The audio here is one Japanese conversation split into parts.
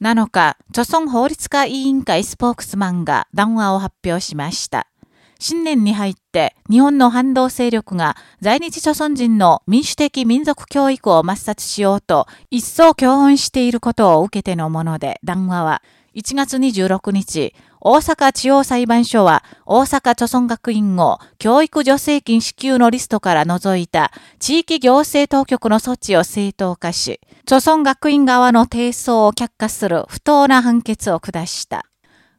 7日、著村法律家委員会スポークスマンが談話を発表しました。新年に入って日本の反動勢力が在日著村人の民主的民族教育を抹殺しようと一層共存していることを受けてのもので談話は1月26日、大阪地方裁判所は大阪著村学院を教育助成金支給のリストから除いた地域行政当局の措置を正当化し、著村学院側の提訴を却下する不当な判決を下した。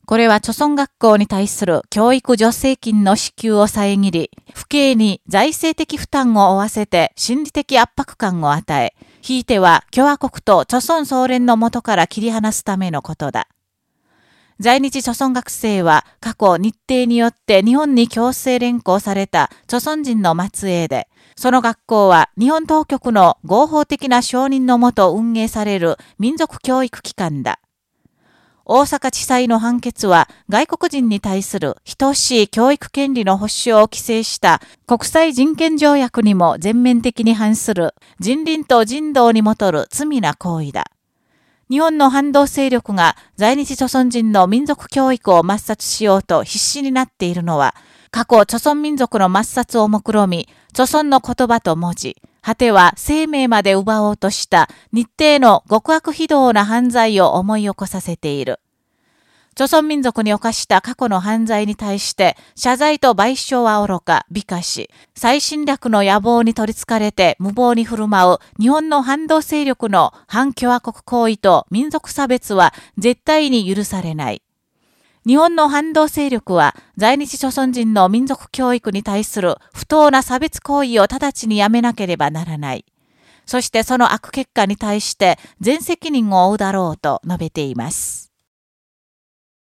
これは著村学校に対する教育助成金の支給を遮り、不敬に財政的負担を負わせて心理的圧迫感を与え、ひいては共和国と著村総連の元から切り離すためのことだ。在日著村学生は過去日程によって日本に強制連行された著村人の末裔で、その学校は日本当局の合法的な承認のもと運営される民族教育機関だ。大阪地裁の判決は外国人に対する等しい教育権利の保障を規制した国際人権条約にも全面的に反する人倫と人道にもとる罪な行為だ。日本の反動勢力が在日朝鮮人の民族教育を抹殺しようと必死になっているのは、過去朝鮮民族の抹殺を目論み、朝鮮の言葉と文字、果ては生命まで奪おうとした日程の極悪非道な犯罪を思い起こさせている。朝鮮民族に犯した過去の犯罪に対して謝罪と賠償は愚か、美化し、最侵略の野望に取り憑かれて無謀に振る舞う日本の反動勢力の反共和国行為と民族差別は絶対に許されない。日本の反動勢力は在日朝鮮人の民族教育に対する不当な差別行為を直ちにやめなければならない。そしてその悪結果に対して全責任を負うだろうと述べています。